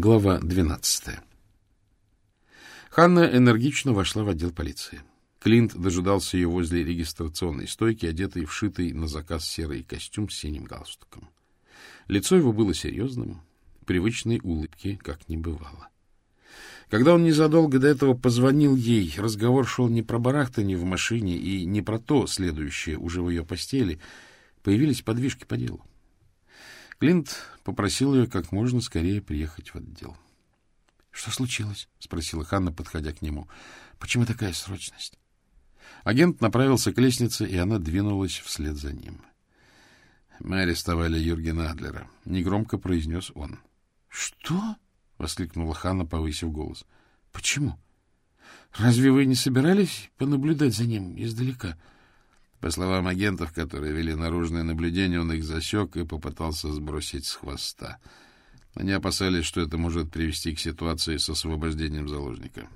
Глава 12. Ханна энергично вошла в отдел полиции. Клинт дожидался ее возле регистрационной стойки, одетый в шитый на заказ серый костюм с синим галстуком. Лицо его было серьезным, привычной улыбки как не бывало. Когда он незадолго до этого позвонил ей, разговор шел не про барахтание в машине и не про то, следующее уже в ее постели, появились подвижки по делу. Клинт попросил ее как можно скорее приехать в отдел. — Что случилось? — спросила Ханна, подходя к нему. — Почему такая срочность? Агент направился к лестнице, и она двинулась вслед за ним. — Мы арестовали Юргена Адлера, — негромко произнес он. — Что? — воскликнула Ханна, повысив голос. — Почему? Разве вы не собирались понаблюдать за ним издалека? — по словам агентов, которые вели наружное наблюдение, он их засек и попытался сбросить с хвоста. Они опасались, что это может привести к ситуации с освобождением заложника.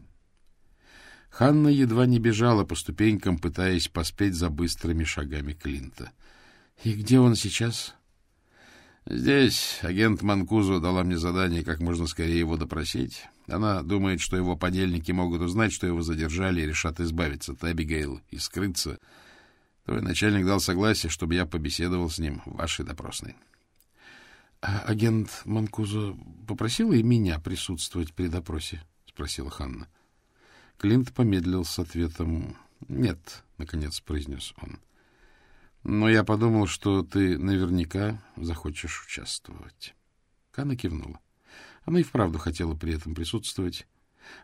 Ханна едва не бежала по ступенькам, пытаясь поспеть за быстрыми шагами Клинта. — И где он сейчас? — Здесь агент Манкузу дала мне задание как можно скорее его допросить. Она думает, что его подельники могут узнать, что его задержали, и решат избавиться от Эбигейл и скрыться — Твой начальник дал согласие, чтобы я побеседовал с ним в вашей допросной. — А агент Манкузо попросил и меня присутствовать при допросе? — спросила Ханна. Клинт помедлил с ответом «Нет», — наконец произнес он. «Но я подумал, что ты наверняка захочешь участвовать». Ханна кивнула. Она и вправду хотела при этом присутствовать,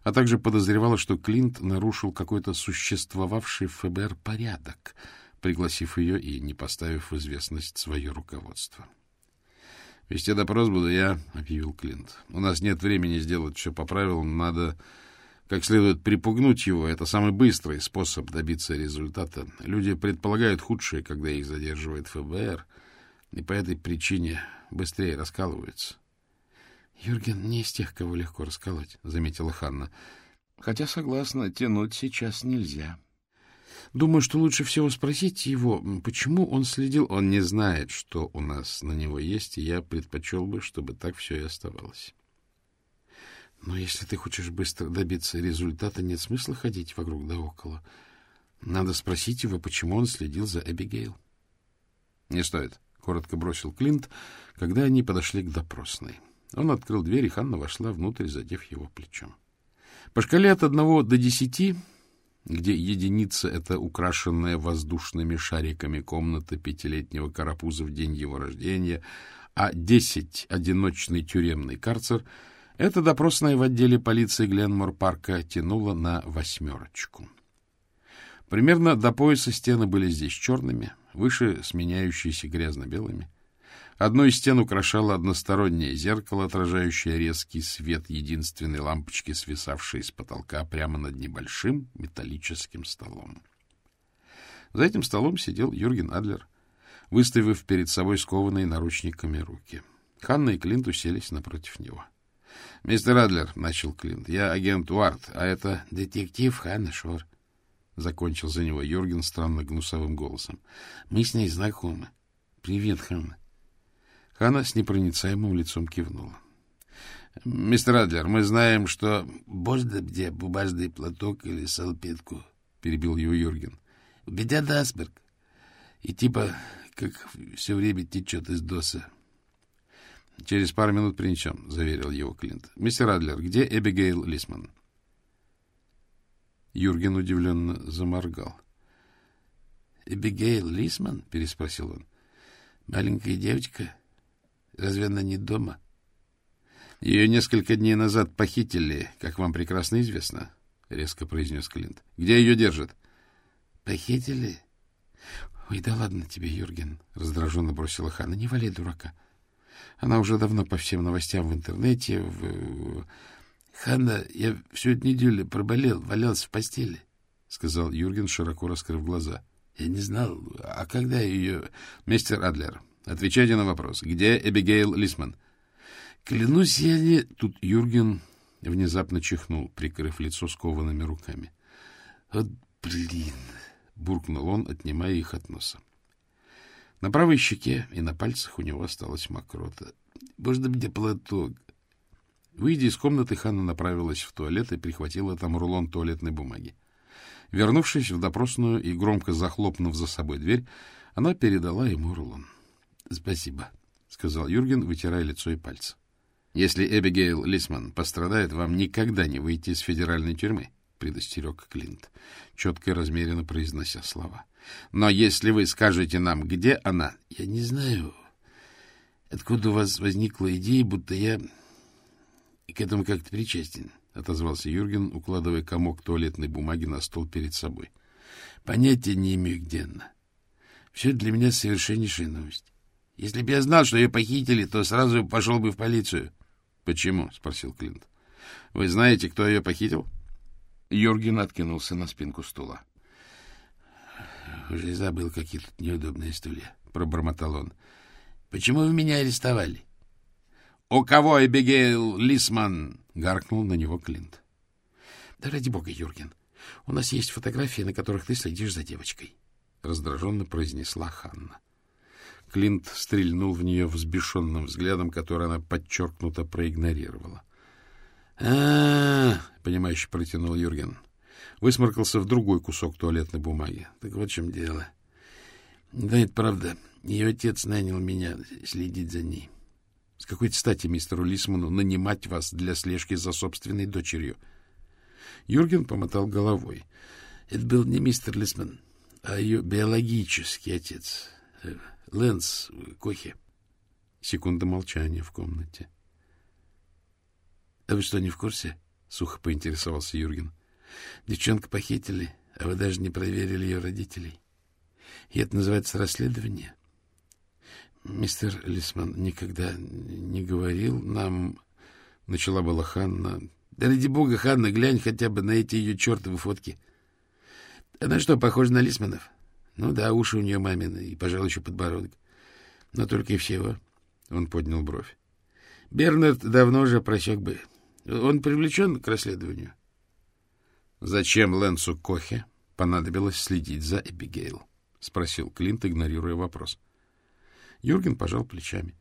а также подозревала, что Клинт нарушил какой-то существовавший в ФБР порядок — пригласив ее и не поставив в известность свое руководство. — Вести допрос буду я, — объявил Клинт. — У нас нет времени сделать все по правилам, надо как следует припугнуть его. Это самый быстрый способ добиться результата. Люди предполагают худшее, когда их задерживает ФБР, и по этой причине быстрее раскалываются. — Юрген не из тех, кого легко расколоть, — заметила Ханна. — Хотя, согласна, тянуть сейчас нельзя. — Думаю, что лучше всего спросить его, почему он следил. Он не знает, что у нас на него есть, и я предпочел бы, чтобы так все и оставалось. Но если ты хочешь быстро добиться результата, нет смысла ходить вокруг да около. Надо спросить его, почему он следил за Эбигейл. — Не стоит, — коротко бросил Клинт, когда они подошли к допросной. Он открыл дверь, и Ханна вошла внутрь, задев его плечом. По шкале от одного до десяти где единица — это украшенная воздушными шариками комната пятилетнего карапуза в день его рождения, а десять — одиночный тюремный карцер — это допросная в отделе полиции Гленмор-парка тянула на восьмерочку. Примерно до пояса стены были здесь черными, выше сменяющиеся грязно-белыми. Одну из стен украшало одностороннее зеркало, отражающее резкий свет единственной лампочки, свисавшей с потолка прямо над небольшим металлическим столом. За этим столом сидел Юрген Адлер, выставив перед собой скованные наручниками руки. Ханна и Клинт уселись напротив него. — Мистер Адлер, — начал Клинт, — я агент Уарт, а это детектив Ханна Шор. — закончил за него Юрген странно гнусовым голосом. — Мы с ней знакомы. — Привет, Ханна. Хана с непроницаемым лицом кивнула. — Мистер Адлер, мы знаем, что... — Божда где бумажный платок или салпетку, — перебил его Юрген. — Бедя Дасберг. И типа, как все время течет из доса. — Через пару минут принесем, — заверил его Клинт. — Мистер Адлер, где Эбигейл Лисман? Юрген удивленно заморгал. — Эбигейл Лисман? — переспросил он. — Маленькая девочка? Разве она не дома? Ее несколько дней назад похитили, как вам прекрасно известно, — резко произнес Клинт. — Где ее держат? — Похитили? — Ой, да ладно тебе, Юрген, — раздраженно бросила Хана. — Не валяй дурака. Она уже давно по всем новостям в интернете, в... — Ханна, я всю эту неделю проболел, валялся в постели, — сказал Юрген, широко раскрыв глаза. — Я не знал. А когда ее... — Мистер Адлер, Отвечайте на вопрос. Где Эбигейл Лисман? Клянусь, я не... Тут Юрген внезапно чихнул, прикрыв лицо скованными руками. Вот блин! Буркнул он, отнимая их от носа. На правой щеке и на пальцах у него осталась мокрота. Может, где платок? Выйдя из комнаты, Ханна направилась в туалет и прихватила там рулон туалетной бумаги. Вернувшись в допросную и громко захлопнув за собой дверь, она передала ему рулон. — Спасибо, — сказал Юрген, вытирая лицо и пальцы. — Если Эбигейл Лисман пострадает, вам никогда не выйти из федеральной тюрьмы, — предостерег Клинт, четко и размеренно произнося слова. — Но если вы скажете нам, где она... — Я не знаю, откуда у вас возникла идея, будто я к этому как-то причастен, — отозвался Юрген, укладывая комок туалетной бумаги на стол перед собой. — Понятия не имею, где она. Все для меня совершеннейшая новость. Если бы я знал, что ее похитили, то сразу пошел бы в полицию. — Почему? — спросил Клинт. — Вы знаете, кто ее похитил? Юрген откинулся на спинку стула. — Уже забыл, какие тут неудобные стулья, — пробормотал он. — Почему вы меня арестовали? — У кого Эбигейл Лисман? — гаркнул на него Клинт. — Да ради бога, Юрген, у нас есть фотографии, на которых ты следишь за девочкой, — раздраженно произнесла Ханна. Клинт стрельнул в нее взбешенным взглядом, который она подчеркнуто проигнорировала. — А, — понимающе протянул Юрген. Высморкался в другой кусок туалетной бумаги. — Так вот в чем дело. — Да, это правда. Ее отец нанял меня следить за ней. — с какой стати мистеру Лисману нанимать вас для слежки за собственной дочерью? Юрген помотал головой. Это был не мистер Лисман, а ее биологический отец, Лэнс Кохи. Секунда молчания в комнате. — А вы что, не в курсе? — сухо поинтересовался Юрген. — Девчонку похитили, а вы даже не проверили ее родителей. И это называется расследование. Мистер Лисман никогда не говорил нам... Начала была Ханна. Да ради бога, Ханна, глянь хотя бы на эти ее чертовы фотки. Она что, похожа на Лисманов? Ну да, уши у нее мамины и, пожалуй, еще подбородок. Но только и всего. Он поднял бровь. Бернард давно уже просек бы. Он привлечен к расследованию. Зачем Лэнсу Кохе понадобилось следить за Эбигейл? — спросил Клинт, игнорируя вопрос. — Юрген пожал плечами.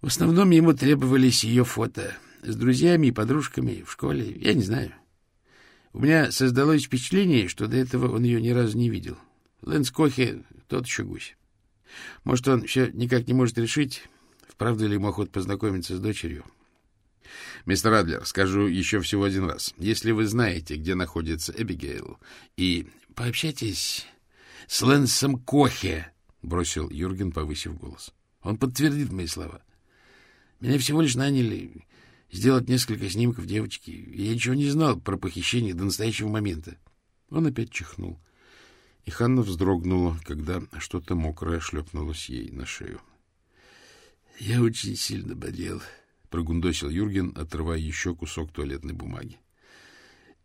В основном ему требовались ее фото с друзьями и подружками в школе. Я не знаю. У меня создалось впечатление, что до этого он ее ни разу не видел. Лэнс Кохе — тот еще гусь. Может, он все никак не может решить, вправду ли ему охот познакомиться с дочерью. Мистер Адлер, скажу еще всего один раз. Если вы знаете, где находится Эбигейл, и пообщайтесь с Лэнсом Кохе, — бросил Юрген, повысив голос. — Он подтвердит мои слова. Меня всего лишь наняли сделать несколько снимков девочки. Я ничего не знал про похищение до настоящего момента. Он опять чихнул. И Ханна вздрогнула, когда что-то мокрое шлепнулось ей на шею. — Я очень сильно болел, — прогундосил Юрген, отрывая еще кусок туалетной бумаги.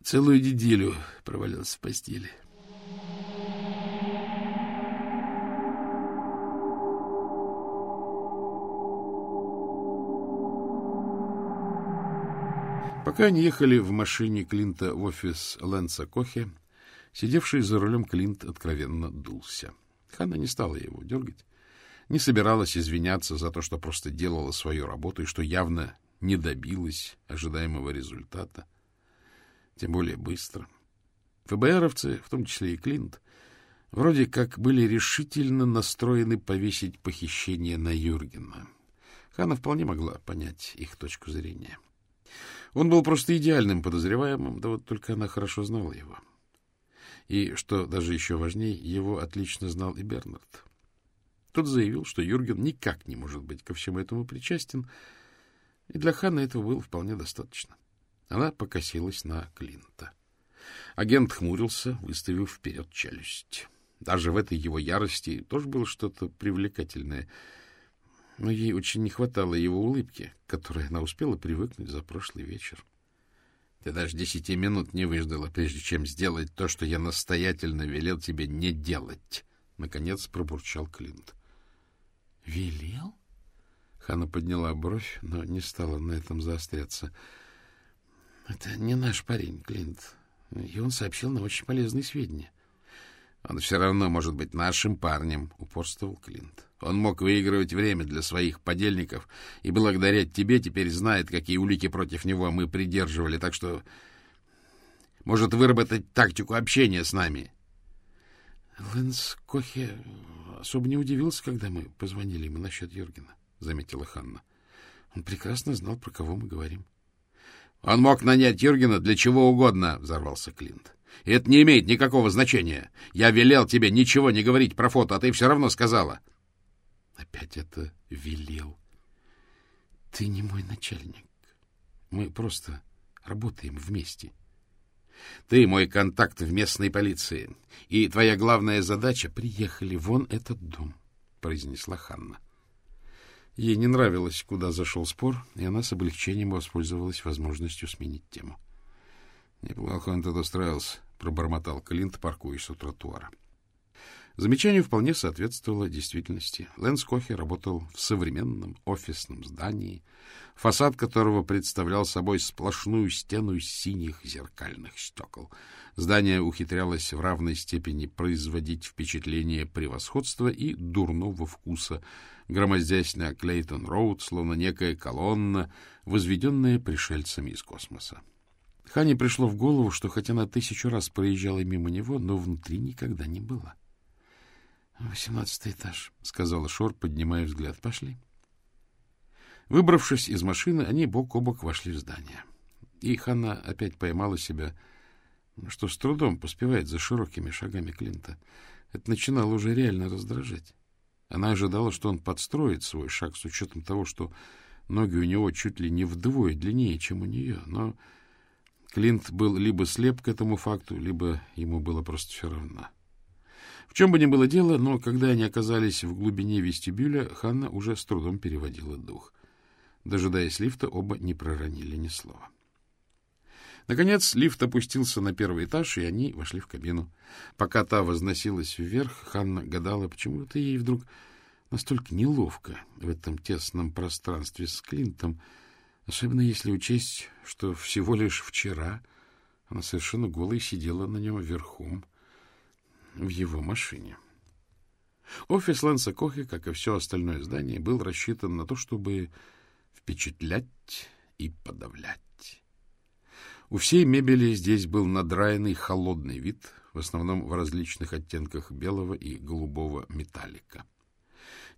Целую неделю провалился в постели. — Пока они ехали в машине Клинта в офис Лэнса Кохе, сидевший за рулем Клинт откровенно дулся. Ханна не стала его дергать, не собиралась извиняться за то, что просто делала свою работу и что явно не добилась ожидаемого результата. Тем более быстро. ФБРовцы, в том числе и Клинт, вроде как были решительно настроены повесить похищение на Юргена. Ханна вполне могла понять их точку зрения. — он был просто идеальным подозреваемым, да вот только она хорошо знала его. И, что даже еще важнее, его отлично знал и Бернард. Тот заявил, что Юрген никак не может быть ко всему этому причастен, и для Ханны этого было вполне достаточно. Она покосилась на Клинта. Агент хмурился, выставив вперед челюсть. Даже в этой его ярости тоже было что-то привлекательное — но ей очень не хватало его улыбки, к которой она успела привыкнуть за прошлый вечер. Ты даже десяти минут не выждала, прежде чем сделать то, что я настоятельно велел тебе не делать. Наконец пробурчал Клинт. — Велел? Хана подняла бровь, но не стала на этом заостряться. — Это не наш парень, Клинт. И он сообщил нам очень полезные сведения. Он все равно может быть нашим парнем, — упорствовал Клинт. Он мог выигрывать время для своих подельников, и благодаря тебе теперь знает, какие улики против него мы придерживали, так что может выработать тактику общения с нами. Лэнс Кохе особо не удивился, когда мы позвонили ему насчет Юргена, — заметила Ханна. Он прекрасно знал, про кого мы говорим. — Он мог нанять Юргена для чего угодно, — взорвался Клинт. — это не имеет никакого значения. Я велел тебе ничего не говорить про фото, а ты все равно сказала. Опять это велел. Ты не мой начальник. Мы просто работаем вместе. Ты мой контакт в местной полиции, и твоя главная задача — приехали вон этот дом, — произнесла Ханна. Ей не нравилось, куда зашел спор, и она с облегчением воспользовалась возможностью сменить тему. — Неплохо он тут устроился, — пробормотал Клинт, паркуясь у тротуара. Замечание вполне соответствовало действительности. Лэнс Кохи работал в современном офисном здании, фасад которого представлял собой сплошную стену синих зеркальных стекол. Здание ухитрялось в равной степени производить впечатление превосходства и дурного вкуса, громоздясь на Клейтон-Роуд, словно некая колонна, возведенная пришельцами из космоса. Хане пришло в голову, что хотя она тысячу раз проезжала мимо него, но внутри никогда не была. Восемнадцатый этаж, — сказала Шор, поднимая взгляд. — Пошли. Выбравшись из машины, они бок о бок вошли в здание. И Ханна опять поймала себя, что с трудом поспевает за широкими шагами Клинта. Это начинало уже реально раздражать. Она ожидала, что он подстроит свой шаг с учетом того, что ноги у него чуть ли не вдвое длиннее, чем у нее. Но Клинт был либо слеп к этому факту, либо ему было просто все равно. — в чем бы ни было дело, но когда они оказались в глубине вестибюля, Ханна уже с трудом переводила дух. Дожидаясь лифта, оба не проронили ни слова. Наконец лифт опустился на первый этаж, и они вошли в кабину. Пока та возносилась вверх, Ханна гадала, почему-то ей вдруг настолько неловко в этом тесном пространстве с Клинтом, особенно если учесть, что всего лишь вчера она совершенно голой сидела на нем верхом, в его машине. Офис Лэнса Кохи, как и все остальное здание, был рассчитан на то, чтобы впечатлять и подавлять. У всей мебели здесь был надраенный холодный вид, в основном в различных оттенках белого и голубого металлика.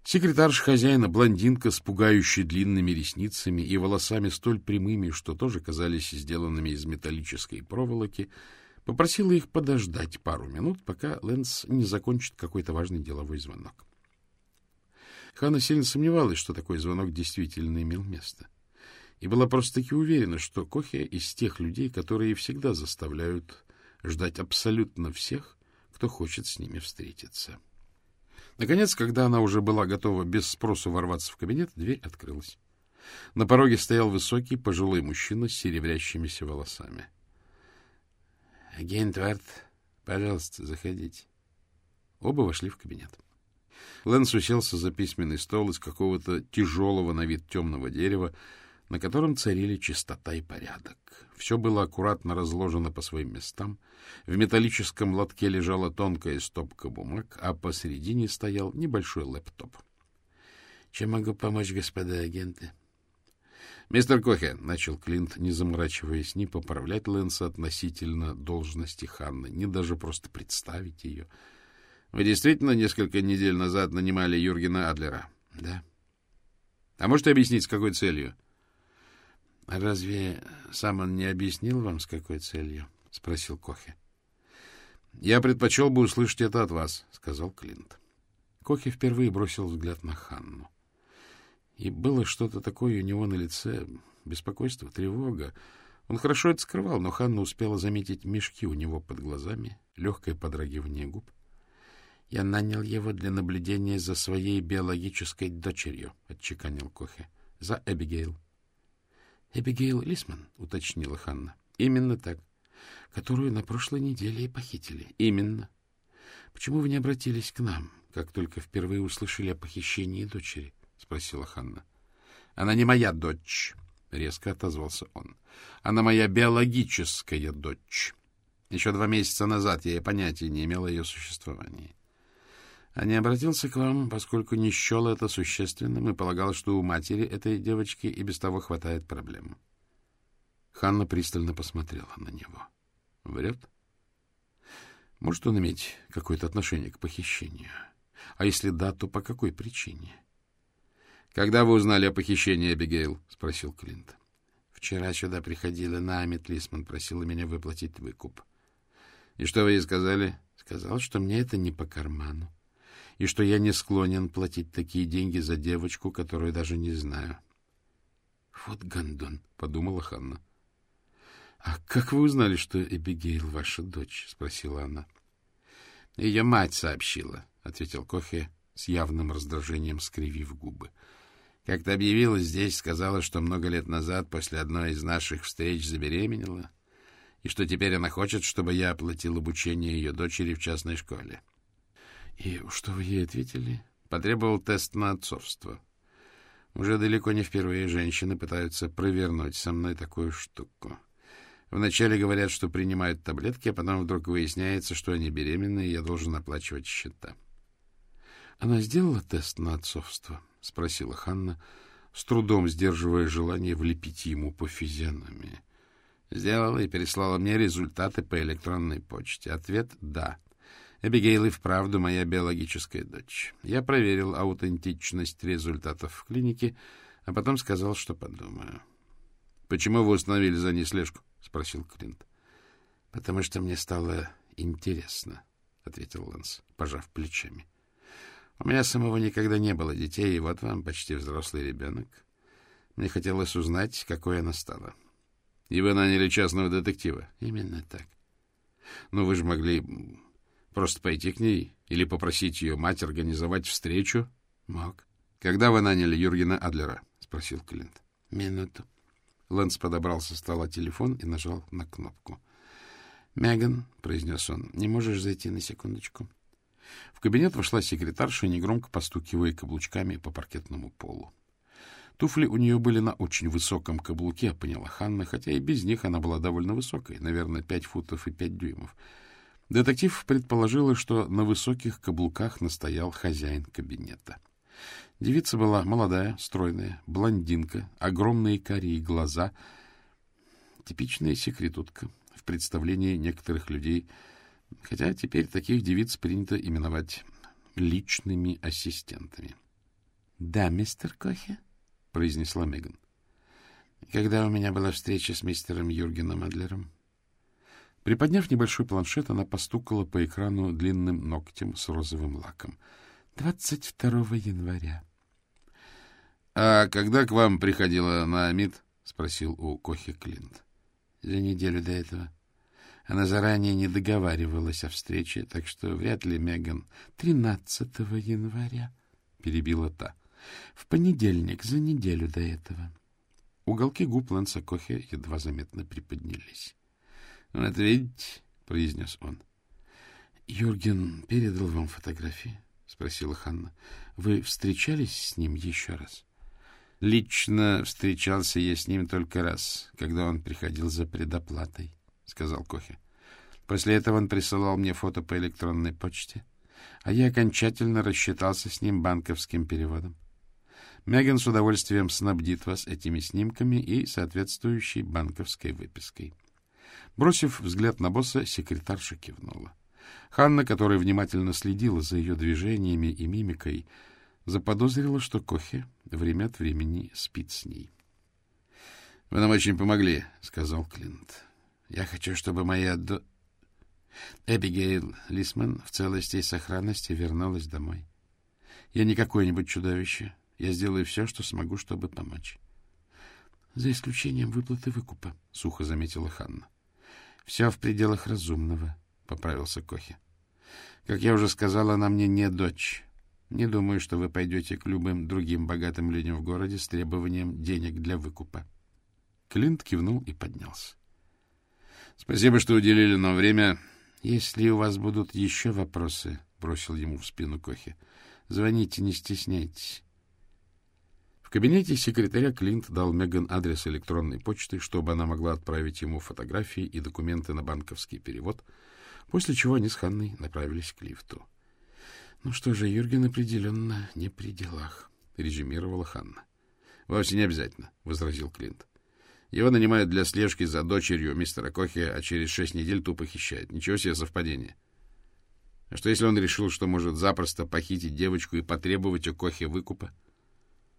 Секретарша хозяина, блондинка с пугающей длинными ресницами и волосами столь прямыми, что тоже казались сделанными из металлической проволоки, попросила их подождать пару минут, пока Лэнс не закончит какой-то важный деловой звонок. Ханна сильно сомневалась, что такой звонок действительно имел место, и была просто-таки уверена, что Кохе из тех людей, которые всегда заставляют ждать абсолютно всех, кто хочет с ними встретиться. Наконец, когда она уже была готова без спросу ворваться в кабинет, дверь открылась. На пороге стоял высокий пожилой мужчина с серебрящимися волосами. — Агент Варт, пожалуйста, заходите. Оба вошли в кабинет. Лэнс уселся за письменный стол из какого-то тяжелого на вид темного дерева, на котором царили чистота и порядок. Все было аккуратно разложено по своим местам. В металлическом лотке лежала тонкая стопка бумаг, а посередине стоял небольшой лэптоп. — Чем могу помочь, господа агенты? — Мистер Кохе, — начал Клинт, не заморачиваясь ни поправлять Лэнса относительно должности Ханны, ни даже просто представить ее. — Вы действительно несколько недель назад нанимали Юргена Адлера? — Да. — А можете объяснить, с какой целью? — Разве сам он не объяснил вам, с какой целью? — спросил Кохе. — Я предпочел бы услышать это от вас, — сказал Клинт. Кохе впервые бросил взгляд на Ханну. И было что-то такое у него на лице, беспокойство, тревога. Он хорошо это скрывал, но Ханна успела заметить мешки у него под глазами, легкое подрагивание губ. «Я нанял его для наблюдения за своей биологической дочерью», — отчеканил Кохе. «За Эбигейл». «Эбигейл Лисман», — уточнила Ханна. «Именно так. Которую на прошлой неделе и похитили. Именно. Почему вы не обратились к нам, как только впервые услышали о похищении дочери?» — спросила Ханна. — Она не моя дочь, — резко отозвался он. — Она моя биологическая дочь. Еще два месяца назад я и понятия не имел о ее существовании. А не обратился к вам, поскольку не счел это существенным и полагал, что у матери этой девочки и без того хватает проблем. Ханна пристально посмотрела на него. Врет? Может он иметь какое-то отношение к похищению? А если да, то по какой причине? — Когда вы узнали о похищении, Эбигейл? — спросил Клинт. — Вчера сюда приходила Наамит Лисман, просила меня выплатить выкуп. — И что вы ей сказали? — Сказал, что мне это не по карману, и что я не склонен платить такие деньги за девочку, которую даже не знаю. — Вот гондон, — подумала Ханна. —— А как вы узнали, что Эбигейл ваша дочь? — спросила она. — Ее мать сообщила, — ответил Кохе с явным раздражением, скривив губы. Как-то объявила здесь, сказала, что много лет назад после одной из наших встреч забеременела, и что теперь она хочет, чтобы я оплатил обучение ее дочери в частной школе. — И что вы ей ответили? — Потребовал тест на отцовство. Уже далеко не впервые женщины пытаются провернуть со мной такую штуку. — Вначале говорят, что принимают таблетки, а потом вдруг выясняется, что они беременны, и я должен оплачивать счета. — Она сделала тест на отцовство? — спросила Ханна, с трудом сдерживая желание влепить ему по физиономии. Сделала и переслала мне результаты по электронной почте. Ответ — да. Эбигейл и вправду моя биологическая дочь. Я проверил аутентичность результатов в клинике, а потом сказал, что подумаю. — Почему вы установили за ней слежку? — спросил Клинт. — Потому что мне стало интересно, — ответил Лэнс, пожав плечами. — У меня самого никогда не было детей, и вот вам почти взрослый ребенок. Мне хотелось узнать, какой она стала. — И вы наняли частного детектива? — Именно так. — Но вы же могли просто пойти к ней или попросить ее мать организовать встречу? — Мог. — Когда вы наняли Юргена Адлера? — спросил Клинт. — Минуту. Лэнс подобрал со стола телефон и нажал на кнопку. — Меган, — произнес он, — не можешь зайти на секундочку? В кабинет вошла секретарша, негромко постукивая каблучками по паркетному полу. Туфли у нее были на очень высоком каблуке, поняла Ханна, хотя и без них она была довольно высокой, наверное, пять футов и пять дюймов. Детектив предположила, что на высоких каблуках настоял хозяин кабинета. — Девица была молодая, стройная, блондинка, огромные карие глаза. Типичная секретутка в представлении некоторых людей, хотя теперь таких девиц принято именовать личными ассистентами. — Да, мистер Кохе, — произнесла Меган. — Когда у меня была встреча с мистером Юргеном Адлером? Приподняв небольшой планшет, она постукала по экрану длинным ногтем с розовым лаком — 22 января. — А когда к вам приходила Наамид? — спросил у Кохи Клинт. — За неделю до этого. Она заранее не договаривалась о встрече, так что вряд ли Меган... — 13 января, — перебила та. — В понедельник, за неделю до этого. Уголки губ Лэнса Кохи едва заметно приподнялись. — Вот видите, — произнес он. — Юрген передал вам фотографии? —— спросила Ханна. — Вы встречались с ним еще раз? — Лично встречался я с ним только раз, когда он приходил за предоплатой, — сказал Кохе. После этого он присылал мне фото по электронной почте, а я окончательно рассчитался с ним банковским переводом. Меган с удовольствием снабдит вас этими снимками и соответствующей банковской выпиской. Бросив взгляд на босса, секретарша кивнула. Ханна, которая внимательно следила за ее движениями и мимикой, заподозрила, что Кохе время от времени спит с ней. — Вы нам очень помогли, — сказал Клинт. — Я хочу, чтобы моя до... Эбигейл Лисман в целости и сохранности вернулась домой. Я не какое-нибудь чудовище. Я сделаю все, что смогу, чтобы помочь. — За исключением выплаты выкупа, — сухо заметила Ханна. — Все в пределах разумного. — поправился Кохи. Как я уже сказал, она мне не дочь. Не думаю, что вы пойдете к любым другим богатым людям в городе с требованием денег для выкупа. Клинт кивнул и поднялся. — Спасибо, что уделили нам время. — Если у вас будут еще вопросы, — бросил ему в спину Кохи, — звоните, не стесняйтесь. Кабинете секретаря Клинт дал Меган адрес электронной почты, чтобы она могла отправить ему фотографии и документы на банковский перевод, после чего они с Ханной направились к лифту. — Ну что же, Юрген определенно не при делах, — резюмировала Ханна. — Вовсе не обязательно, — возразил Клинт. Его нанимают для слежки за дочерью мистера Кохи, а через шесть недель тупо хищают. Ничего себе совпадение. А что, если он решил, что может запросто похитить девочку и потребовать у Кохи выкупа?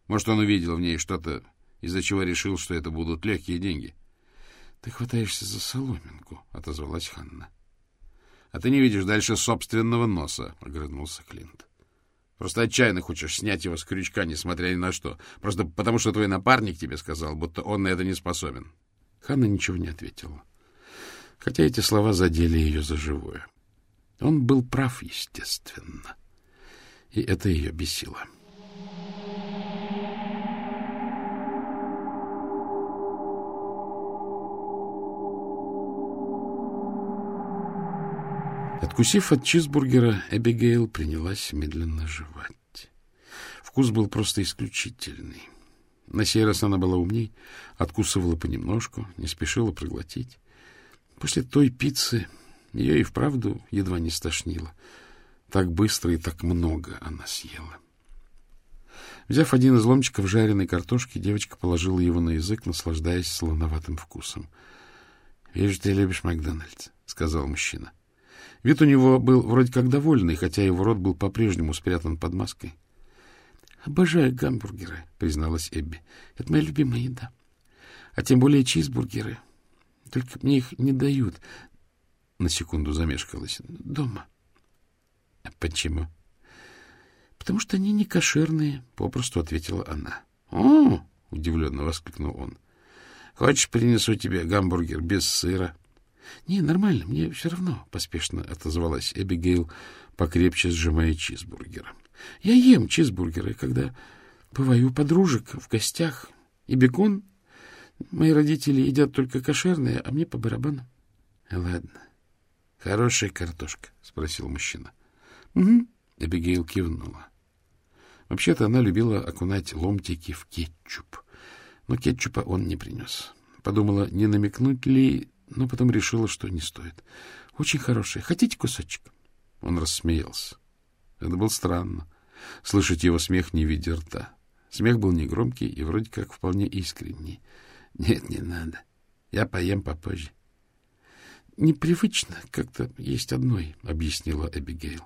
Может, он увидел в ней что-то, из-за чего решил, что это будут легкие деньги? — Ты хватаешься за соломинку, — отозвалась Ханна. — А ты не видишь дальше собственного носа, — огрызнулся Клинт. — Просто отчаянно хочешь снять его с крючка, несмотря ни на что. Просто потому, что твой напарник тебе сказал, будто он на это не способен. Ханна ничего не ответила. Хотя эти слова задели ее за живое. Он был прав, естественно. И это ее бесило. — Откусив от чизбургера, Эбигейл принялась медленно жевать. Вкус был просто исключительный. На сей раз она была умней, откусывала понемножку, не спешила проглотить. После той пиццы ее и вправду едва не стошнило. Так быстро и так много она съела. Взяв один из ломчиков жареной картошки, девочка положила его на язык, наслаждаясь слоноватым вкусом. — Вижу, ты любишь Макдональдс, — сказал мужчина. — Вид у него был вроде как довольный, хотя его рот был по-прежнему спрятан под маской. — Обожаю гамбургеры, — призналась Эбби. — Это моя любимая еда. А тем более чизбургеры. Только мне их не дают. На секунду замешкалась. Дома. — А почему? — Потому что они не кошерные, — попросту ответила она. — О! — удивленно воскликнул он. — Хочешь, принесу тебе гамбургер без сыра? —— Не, нормально, мне все равно, — поспешно отозвалась Эбигейл, покрепче сжимая чизбургер. — Я ем чизбургеры, когда бываю у подружек в гостях. И бекон. Мои родители едят только кошерные, а мне по барабану. — Ладно. — Хорошая картошка? — спросил мужчина. — Угу. Эбигейл кивнула. Вообще-то она любила окунать ломтики в кетчуп, но кетчупа он не принес. Подумала, не намекнуть ли но потом решила, что не стоит. Очень хорошая. Хотите кусочек? Он рассмеялся. Это было странно. Слышать его смех, не видя рта. Смех был негромкий и вроде как вполне искренний. Нет, не надо. Я поем попозже. Непривычно как-то есть одной, — объяснила Эбигейл.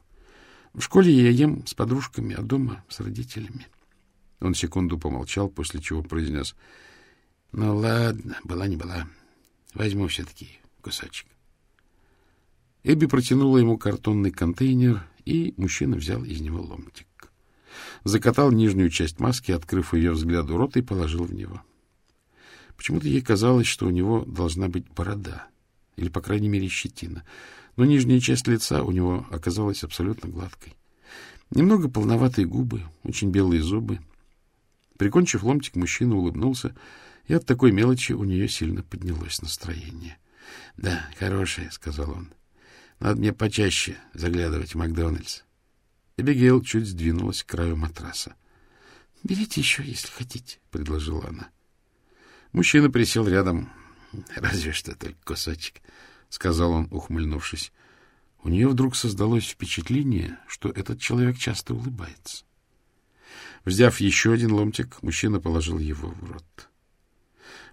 В школе я ем с подружками, а дома с родителями. Он секунду помолчал, после чего произнес. — Ну, ладно, была не была. Возьму все-таки кусочек. Эбби протянула ему картонный контейнер, и мужчина взял из него ломтик. Закатал нижнюю часть маски, открыв ее взгляду рот, и положил в него. Почему-то ей казалось, что у него должна быть борода, или, по крайней мере, щетина, но нижняя часть лица у него оказалась абсолютно гладкой. Немного полноватые губы, очень белые зубы. Прикончив ломтик, мужчина улыбнулся — и от такой мелочи у нее сильно поднялось настроение. — Да, хорошая, — сказал он. — Надо мне почаще заглядывать в Макдональдс. Эбигейл чуть сдвинулась к краю матраса. — Берите еще, если хотите, — предложила она. Мужчина присел рядом. — Разве что только кусочек, — сказал он, ухмыльнувшись. У нее вдруг создалось впечатление, что этот человек часто улыбается. Взяв еще один ломтик, мужчина положил его в рот.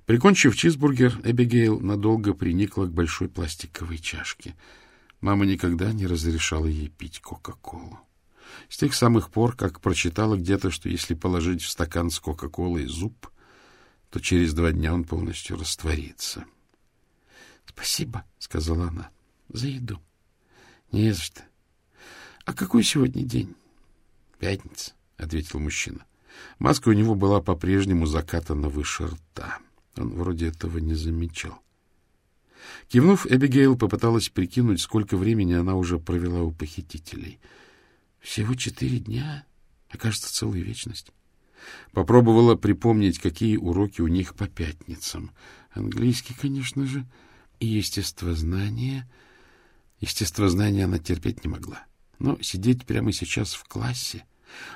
Прикончив чизбургер, Эбигейл надолго приникла к большой пластиковой чашке. Мама никогда не разрешала ей пить Кока-Колу. С тех самых пор, как прочитала где-то, что если положить в стакан с Кока-Колой зуб, то через два дня он полностью растворится. — Спасибо, — сказала она, — за еду. — Не за что. — А какой сегодня день? — Пятница, — ответил мужчина. Маска у него была по-прежнему закатана выше рта. — он вроде этого не замечал. Кивнув, Эбигейл попыталась прикинуть, сколько времени она уже провела у похитителей. Всего четыре дня, а кажется, целая вечность. Попробовала припомнить, какие уроки у них по пятницам. Английский, конечно же, и естествознание. Естествознание она терпеть не могла. Но сидеть прямо сейчас в классе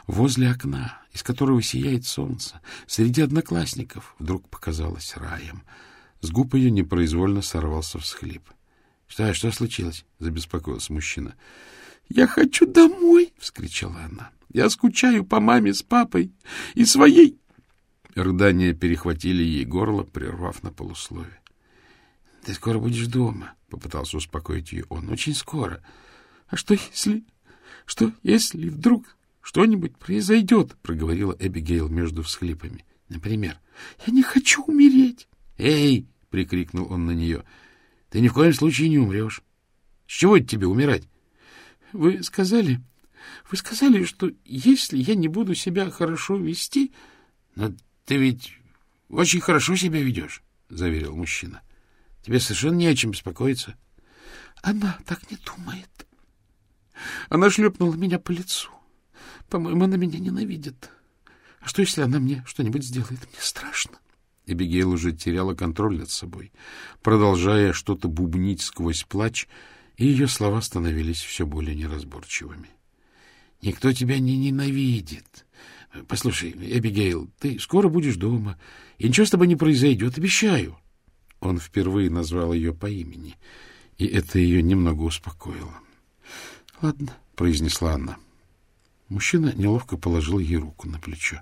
Возле окна, из которого сияет солнце, среди одноклассников, вдруг показалось раем. С губ ее непроизвольно сорвался всхлип. — Что, что случилось? — забеспокоился мужчина. — Я хочу домой! — вскричала она. — Я скучаю по маме с папой и своей... Рыдания перехватили ей горло, прервав на полуслове. — Ты скоро будешь дома, — попытался успокоить ее он. — Очень скоро. — А что если... Что если вдруг что-нибудь произойдет? — проговорила Эбигейл между всхлипами. — Например, я не хочу умереть. — Эй! — прикрикнул он на нее. — Ты ни в коем случае не умрешь. С чего это тебе умирать? — Вы сказали... Вы сказали, что если я не буду себя хорошо вести... — Но ты ведь очень хорошо себя ведешь, — заверил мужчина. — Тебе совершенно не о чем беспокоиться. — Она так не думает. Она шлепнула меня по лицу. По-моему, она меня ненавидит. А что, если она мне что-нибудь сделает? Мне страшно. Эбигейл уже теряла контроль над собой, продолжая что-то бубнить сквозь плач, и ее слова становились все более неразборчивыми. — Никто тебя не ненавидит. Послушай, Эбигейл, ты скоро будешь дома, и ничего с тобой не произойдет, обещаю. Он впервые назвал ее по имени, и это ее немного успокоило. — Ладно, — произнесла она. Мужчина неловко положил ей руку на плечо.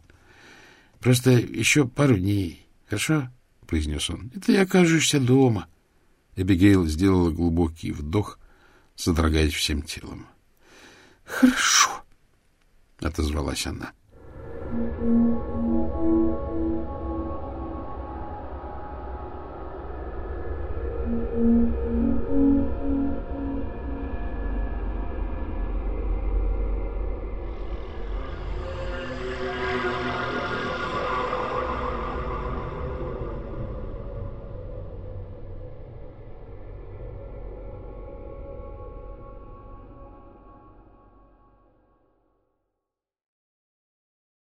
— Просто еще пару дней, хорошо? — произнес он. — И ты окажешься дома. Эбигейл сделала глубокий вдох, содрогаясь всем телом. — Хорошо, — отозвалась она. —